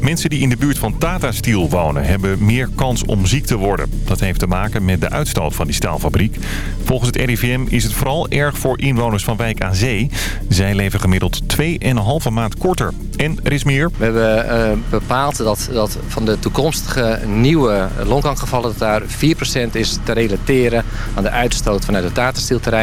Mensen die in de buurt van Tata Steel wonen hebben meer kans om ziek te worden. Dat heeft te maken met de uitstoot van die staalfabriek. Volgens het RIVM is het vooral erg voor inwoners van Wijk aan Zee. Zij leven gemiddeld 2,5 maand korter. En er is meer. We hebben uh, bepaald dat, dat van de toekomstige nieuwe longkankergevallen... dat daar 4% is te relateren aan de uitstoot vanuit het Tata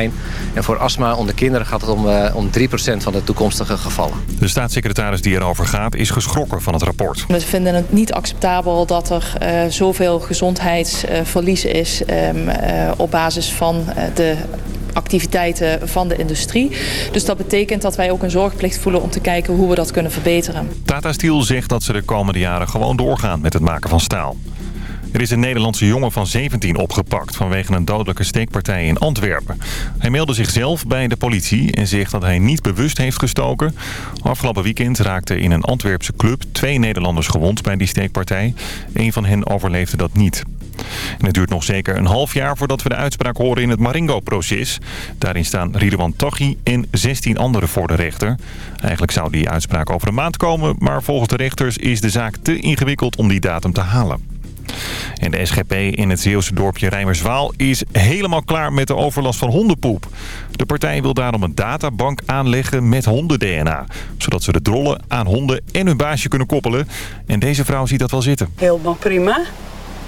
En voor astma onder kinderen gaat het om, uh, om 3% van de toekomstige gevallen. De staatssecretaris die erover gaat is geschrokken van het rapport. We vinden het niet acceptabel dat er uh, zoveel gezondheidsverlies is um, uh, op basis van uh, de activiteiten van de industrie. Dus dat betekent dat wij ook een zorgplicht voelen om te kijken hoe we dat kunnen verbeteren. Tata Steel zegt dat ze de komende jaren gewoon doorgaan met het maken van staal. Er is een Nederlandse jongen van 17 opgepakt vanwege een dodelijke steekpartij in Antwerpen. Hij meldde zichzelf bij de politie en zegt dat hij niet bewust heeft gestoken. Afgelopen weekend raakten in een Antwerpse club twee Nederlanders gewond bij die steekpartij. Een van hen overleefde dat niet. Het duurt nog zeker een half jaar voordat we de uitspraak horen in het Maringo-proces. Daarin staan Ridwan Taghi en 16 anderen voor de rechter. Eigenlijk zou die uitspraak over een maand komen, maar volgens de rechters is de zaak te ingewikkeld om die datum te halen. En de SGP in het Zeeuwse dorpje Rijmerswaal is helemaal klaar met de overlast van hondenpoep. De partij wil daarom een databank aanleggen met honden-DNA. Zodat ze de drollen aan honden en hun baasje kunnen koppelen. En deze vrouw ziet dat wel zitten. Helemaal prima.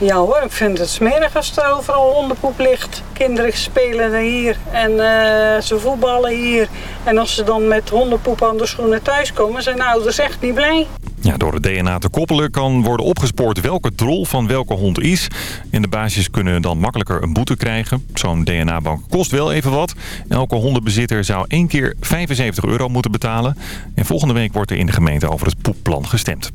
Ja hoor, ik vind het smerig als er overal hondenpoep ligt. Kinderen spelen hier en uh, ze voetballen hier. En als ze dan met hondenpoep aan de schoenen thuiskomen, zijn ouders echt niet blij. Ja, door het DNA te koppelen kan worden opgespoord welke drol van welke hond is. En de baasjes kunnen dan makkelijker een boete krijgen. Zo'n DNA-bank kost wel even wat. Elke hondenbezitter zou één keer 75 euro moeten betalen. En volgende week wordt er in de gemeente over het poepplan gestemd.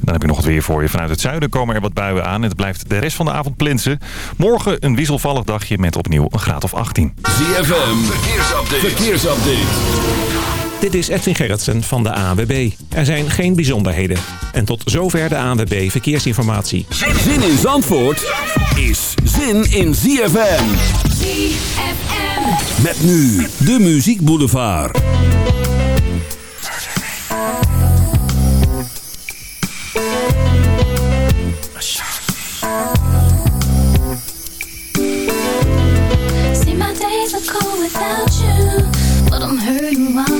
Dan heb ik nog het weer voor je. Vanuit het zuiden komen er wat buien aan. Het blijft de rest van de avond plinsen. Morgen een wisselvallig dagje met opnieuw een graad of 18. ZFM, verkeersupdate. verkeersupdate. Dit is Edwin Gerritsen van de ANWB. Er zijn geen bijzonderheden. En tot zover de ANWB Verkeersinformatie. Zin in Zandvoort is zin in ZFM. ZFM. Met nu de Muziek Boulevard. I'm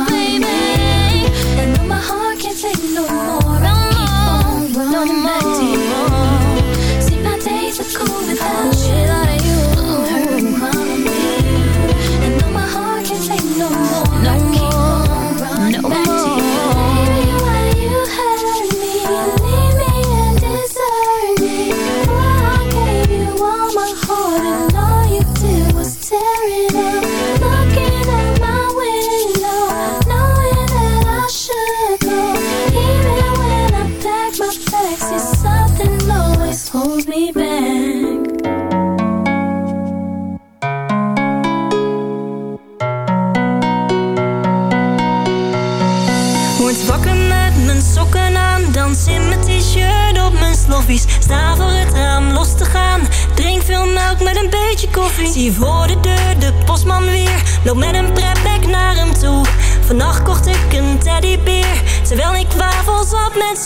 met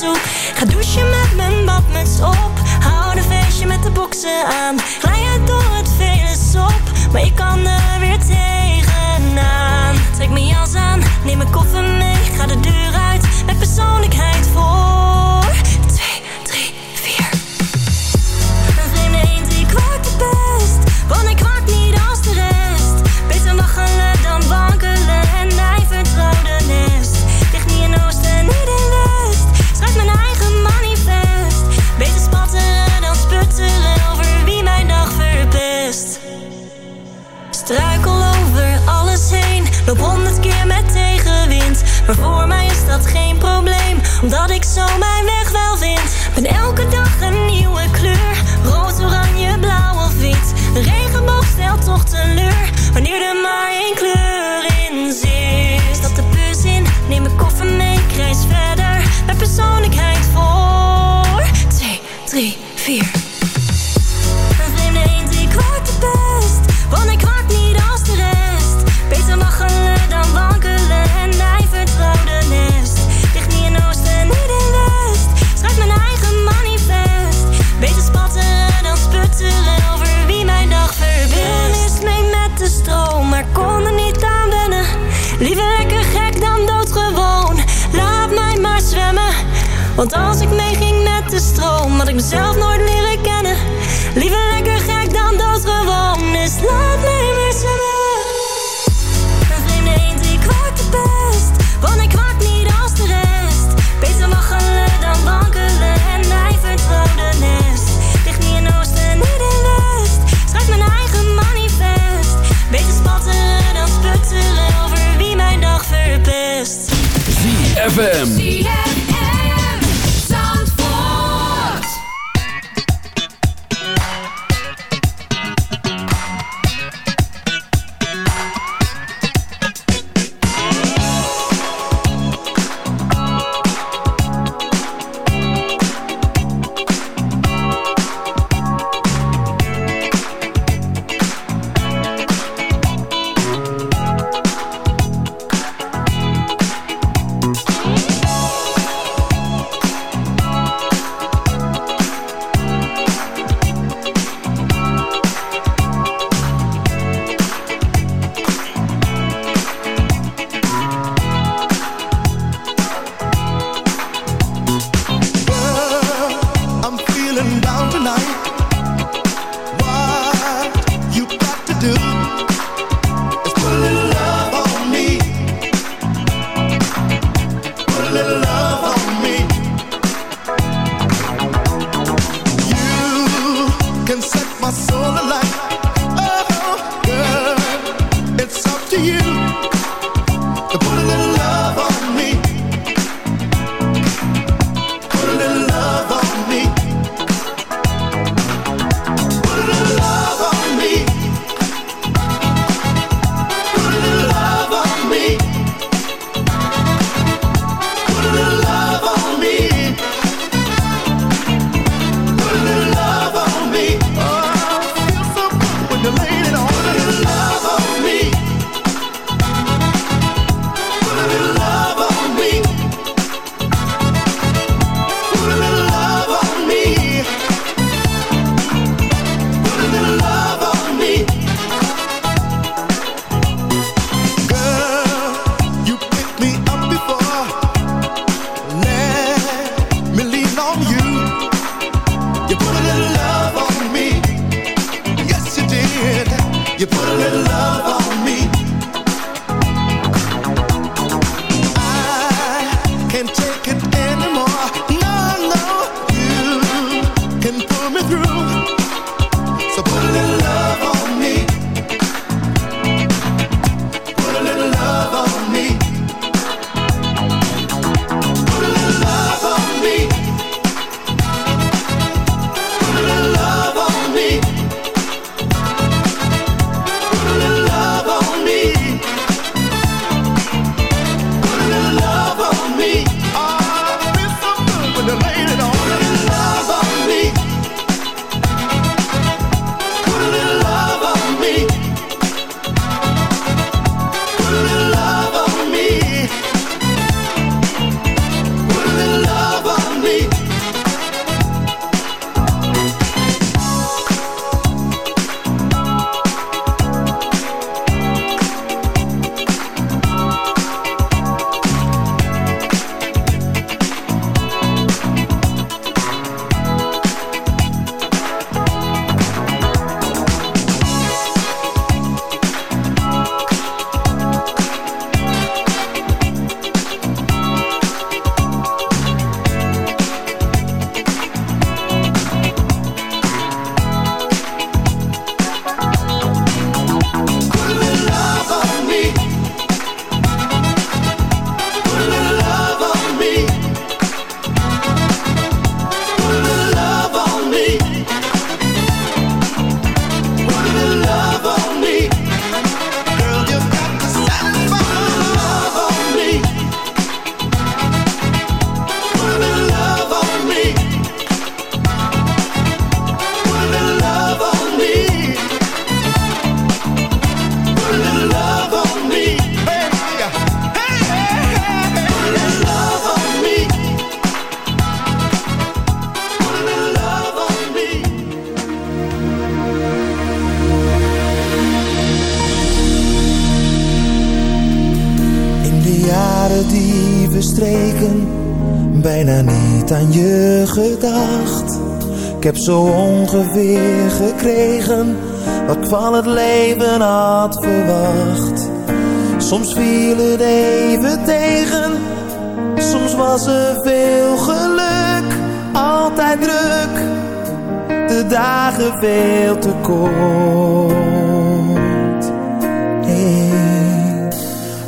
veel te kort.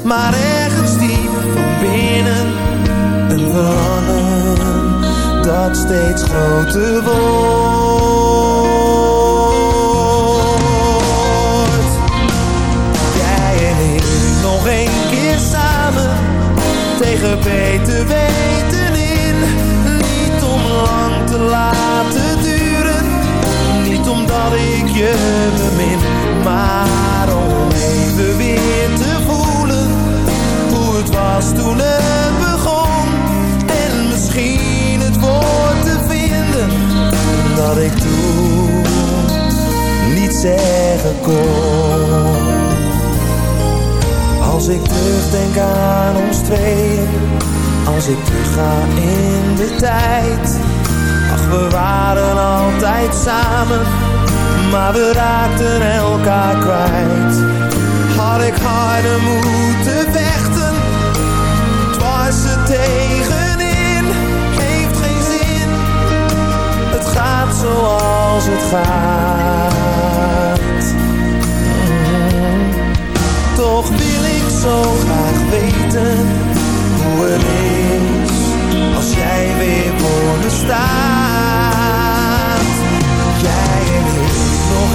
Maar ergens diep van binnen een verlangen dat steeds groter wordt. Jij en ik nog één keer samen tegen beter weten in. Niet om lang te laten omdat ik je bemin, maar om even weer te voelen hoe het was toen het begon. En misschien het woord te vinden dat ik toen niet zeggen kon. Als ik terugdenk aan ons tweeën, als ik terugga in de tijd. Ach, we waren altijd samen, maar we raakten elkaar kwijt. Had ik harder moeten vechten, dwars er tegenin, heeft geen zin. Het gaat zoals het gaat. Toch wil ik zo graag weten hoe het is als jij weer voor me staat. Jij en ik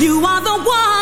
You are the one.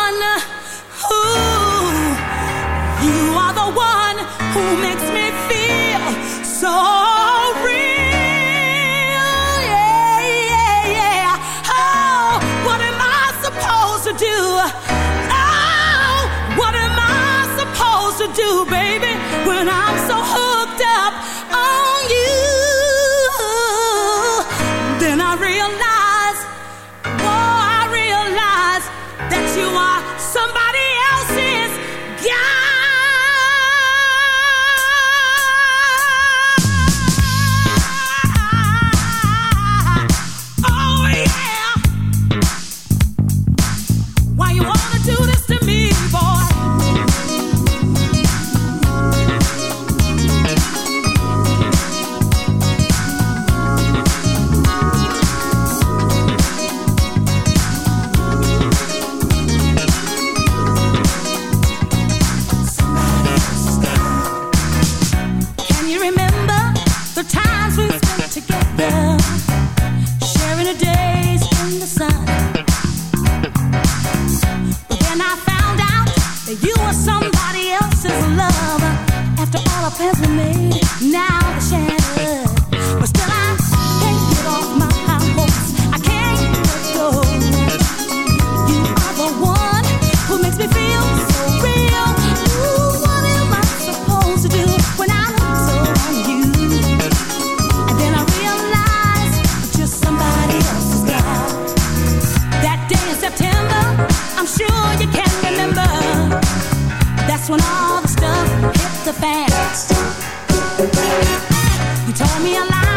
so fast. You told me a lie.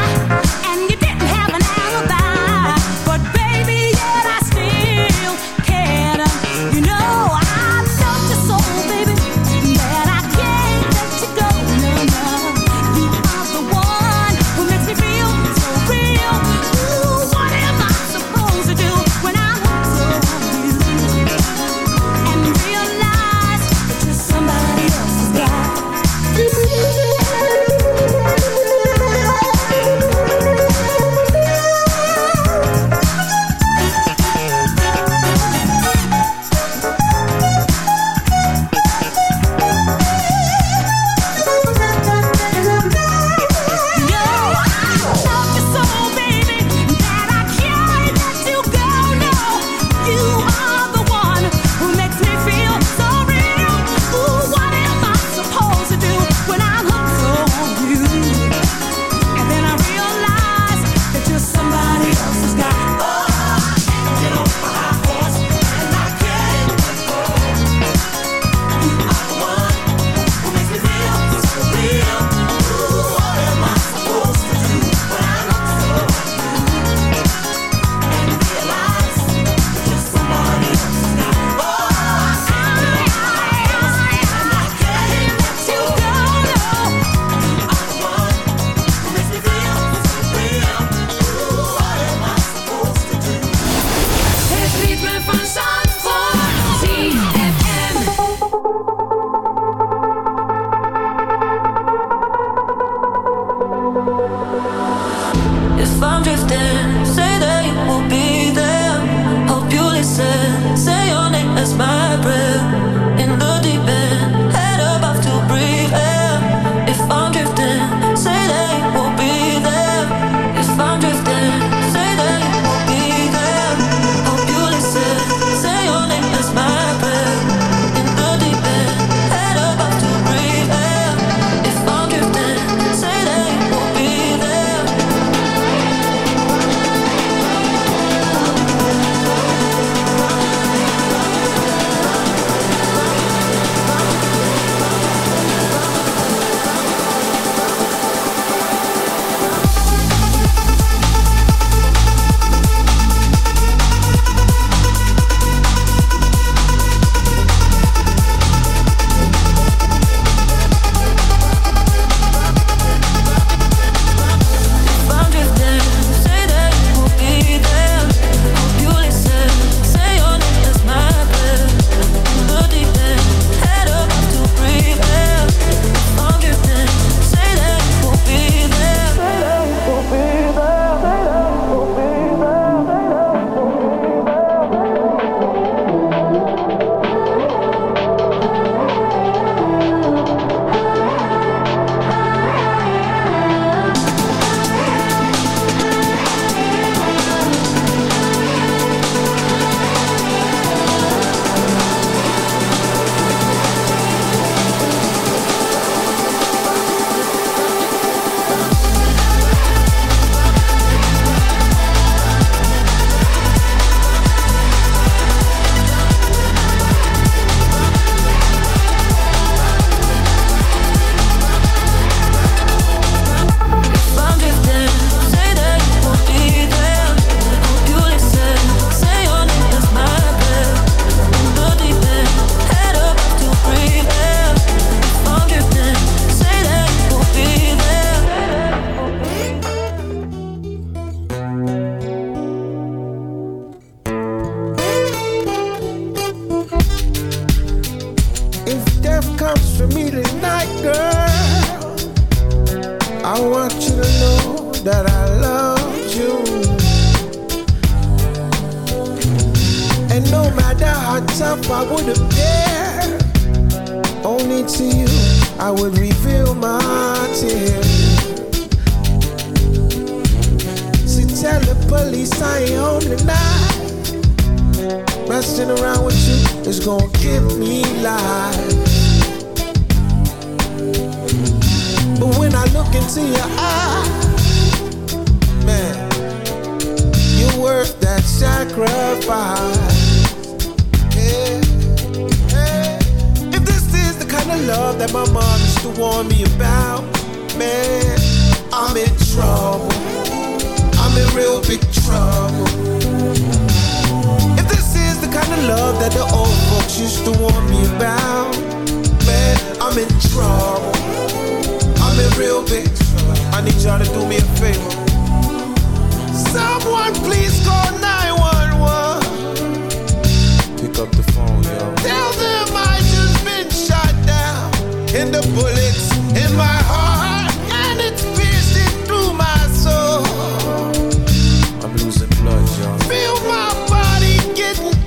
Feel my body getting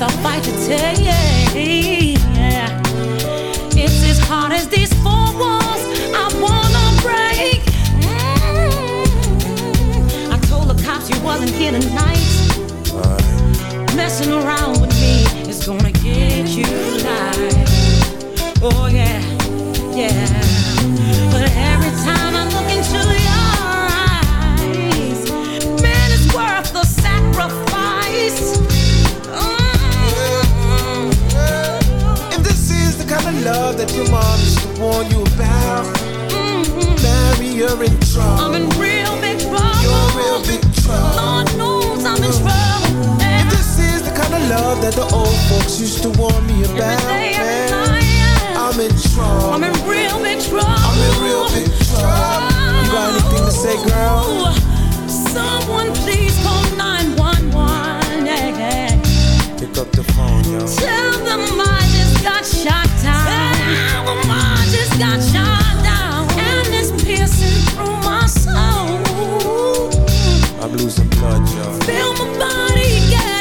I fight to take. It's as hard as these four walls I wanna break. Mm. I told the cops you wasn't here tonight. Messing around with me is gonna get you life. Oh yeah. Warn you about, Mmm. marry you're in trouble. I'm in real big trouble. You're in real big trouble. Lord knows I'm in mm. trouble. If this is the kind of love that the old folks used to warn me about, day, every night, I'm in trouble. I'm in real big trouble. I'm in real big trouble. You got anything to say, girl? Someone please call 911. Yeah, yeah. Pick up the phone, yo. Tell them I just got shot down. I'm losing blood, y'all. Feel my body, yeah.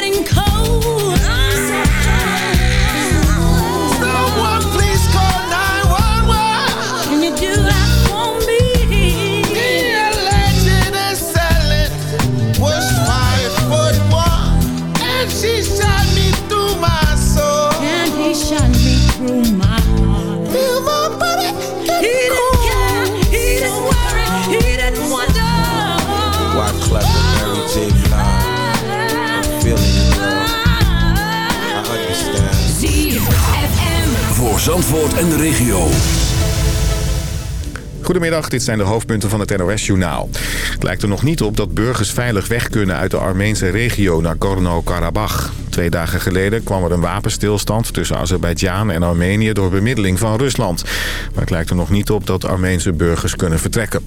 Goedemiddag, dit zijn de hoofdpunten van het NOS-journaal. Het lijkt er nog niet op dat burgers veilig weg kunnen uit de Armeense regio Nagorno-Karabakh. Twee dagen geleden kwam er een wapenstilstand tussen Azerbeidzjan en Armenië door bemiddeling van Rusland. Maar het lijkt er nog niet op dat Armeense burgers kunnen vertrekken.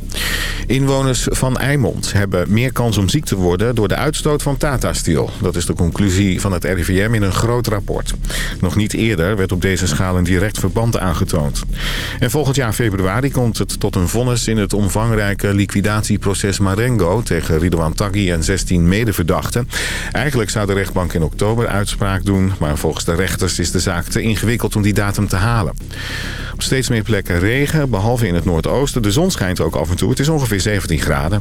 Inwoners van Eimond hebben meer kans om ziek te worden door de uitstoot van Tata Steel. Dat is de conclusie van het RIVM in een groot rapport. Nog niet eerder werd op deze schaal een direct verband aangetoond. En volgend jaar februari komt het tot een vonnis in het omvangrijke liquidatieproces Marengo tegen Ridouan Taghi en 16 medeverdachten. Eigenlijk zou de rechtbank in oktober uitspraak doen, maar volgens de rechters is de zaak te ingewikkeld om die datum te halen. Op steeds meer plekken regen, behalve in het noordoosten. De zon schijnt ook af en toe. Het is ongeveer 17 graden.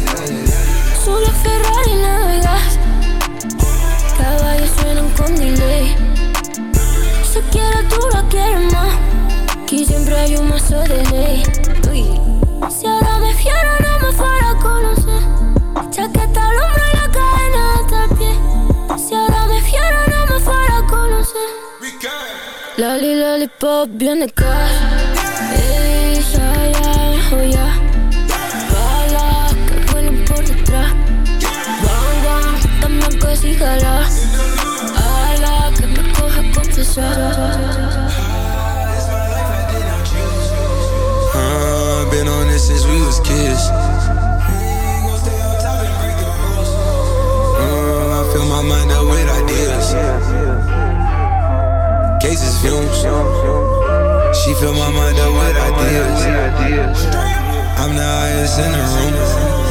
Con delay Se quiere tú la quieres más. Aquí siempre hay un mazo de ley. Uy. Si ahora me fiero no me fuera a conocer. Chaqueta al hombro y la cadena hasta el pie. Si ahora me fiero no me fuera a conocer. Lali, lollipop, bien de casa Ey, ya, ya, oh ya. Bala, que vuelen por detrás. Bang, bang, dame que si jala Been on this since we was kids. I fill my mind up with ideas. Cases. She fill my mind up with ideas. I'm the highest in the room.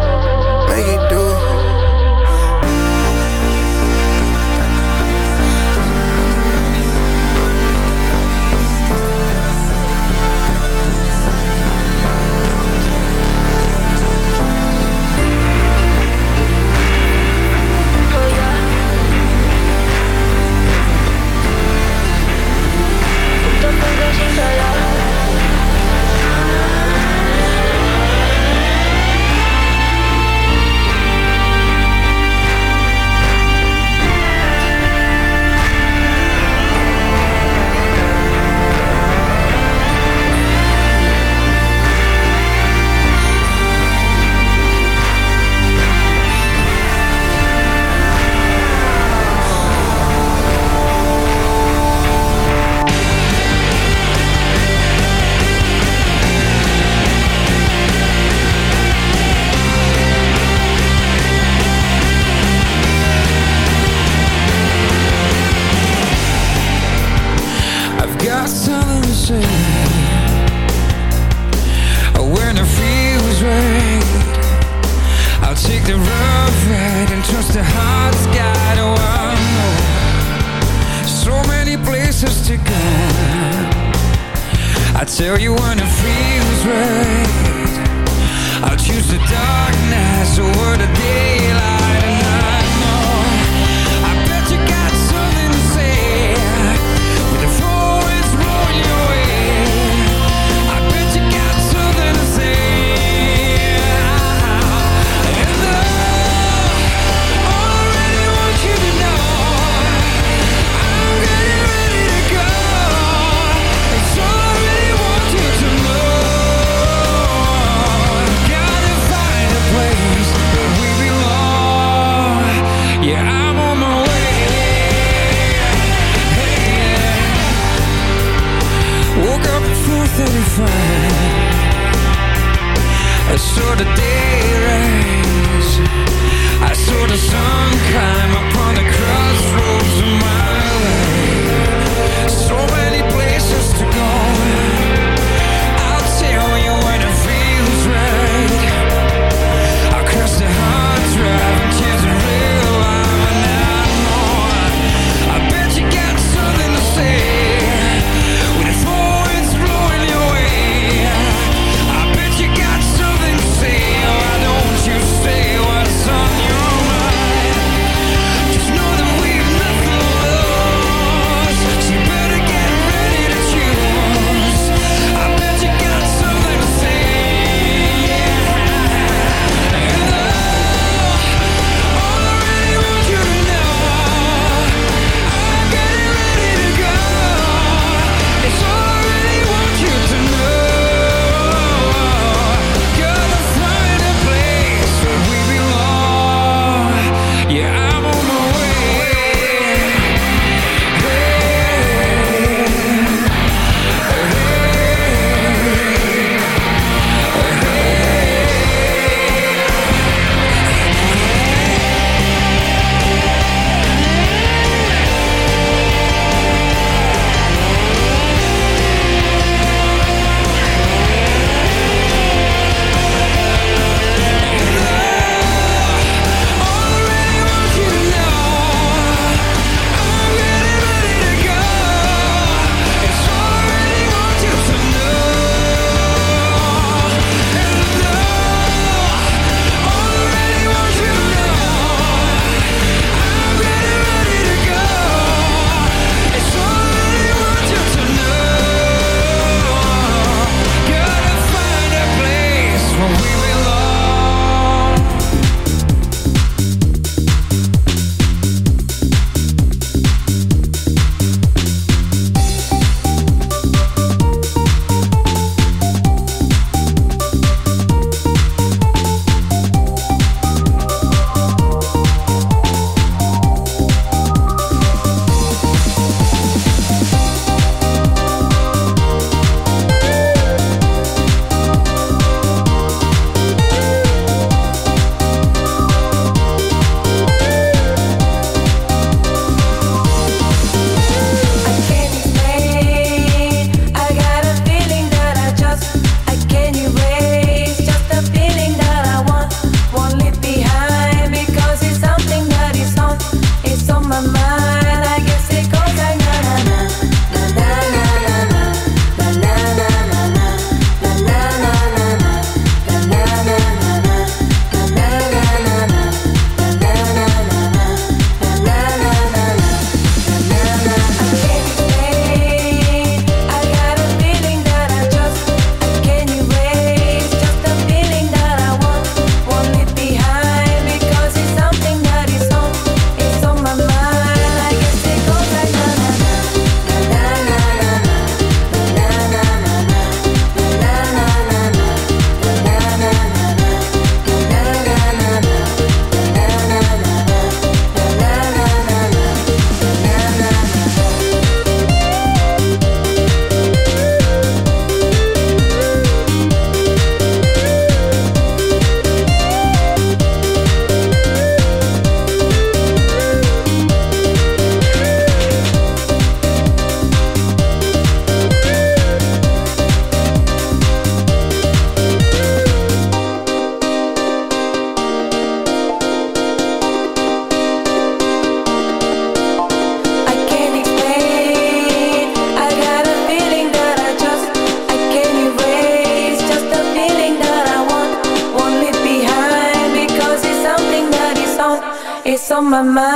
my mind.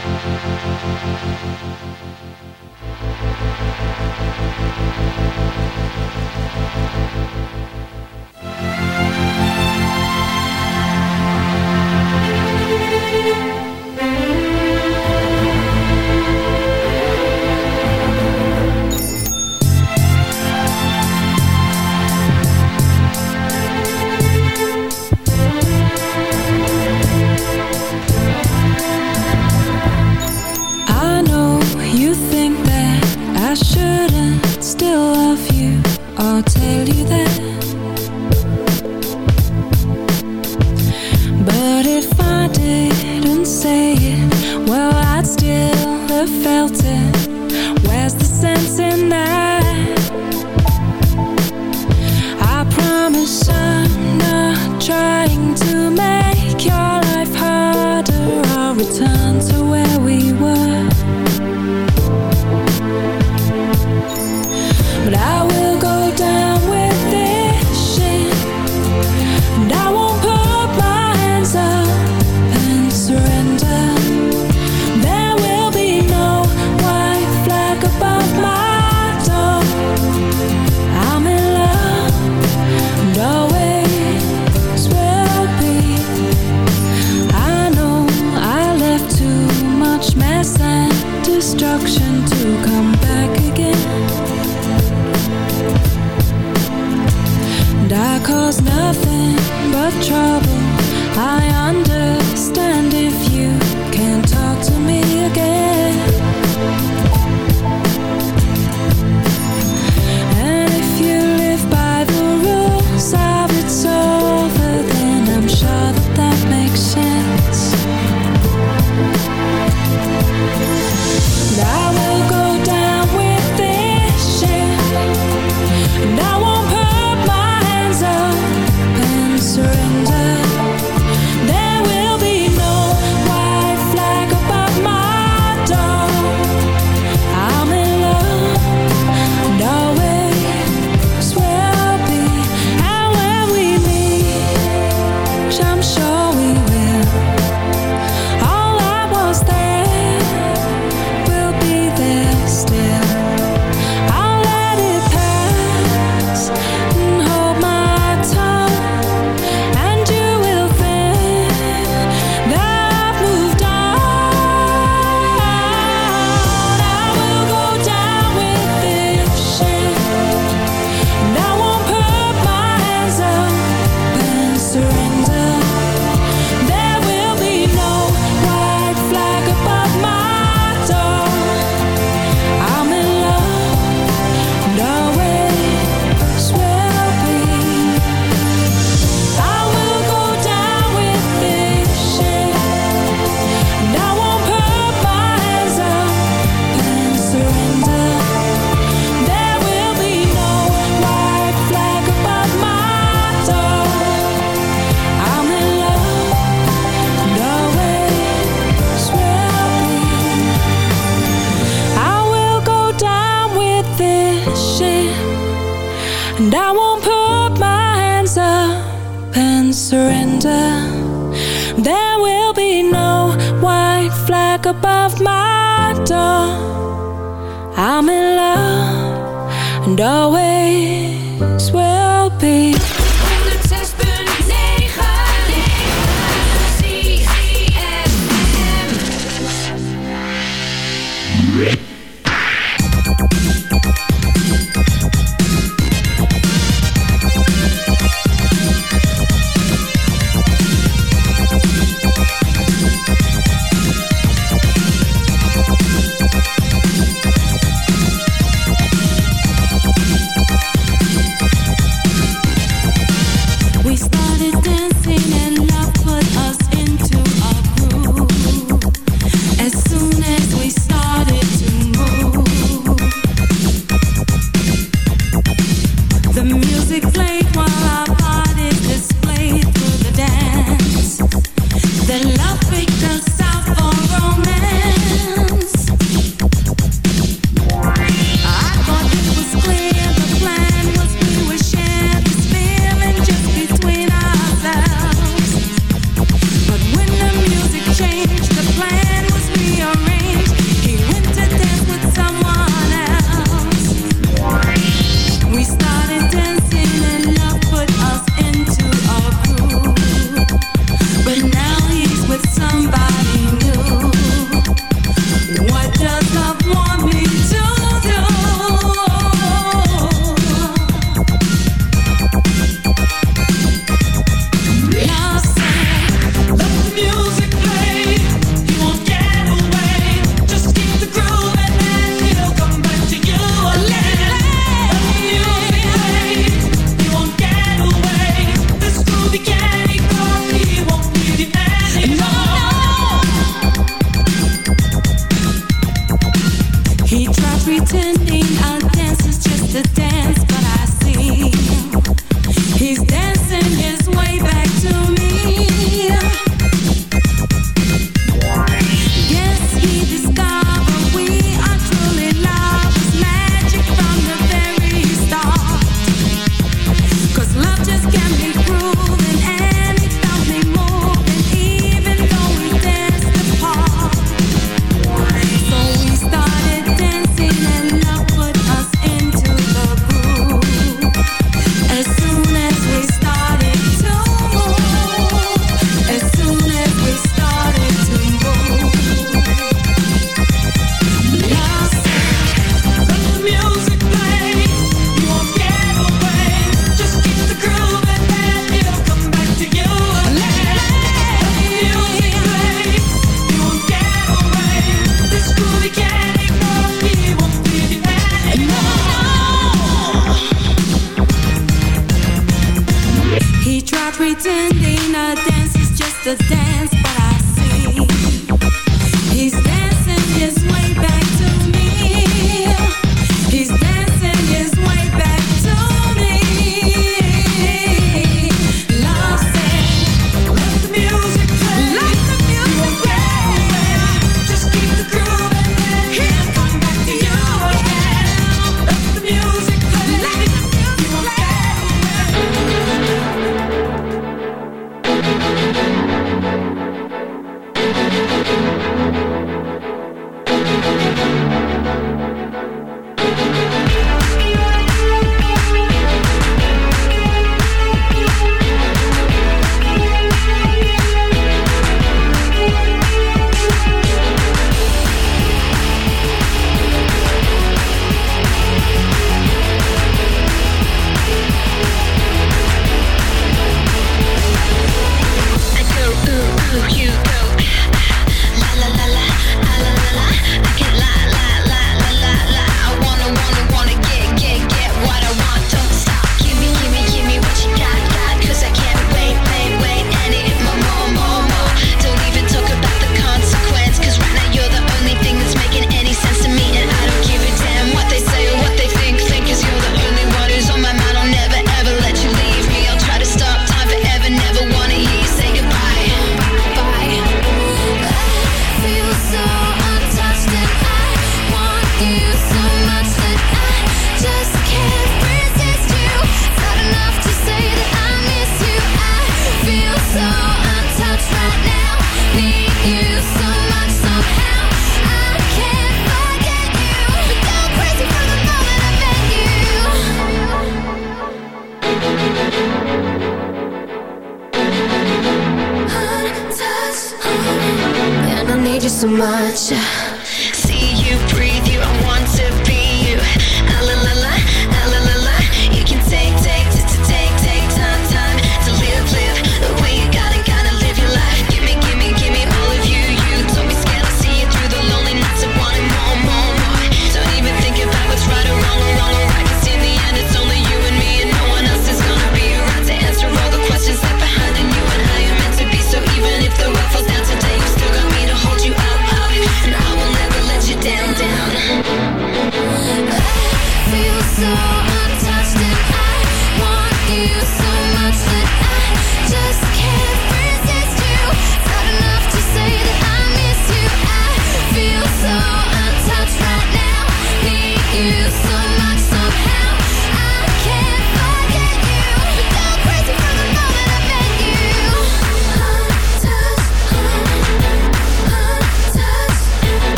Thank you. of my dawn. I'm in love and always will be.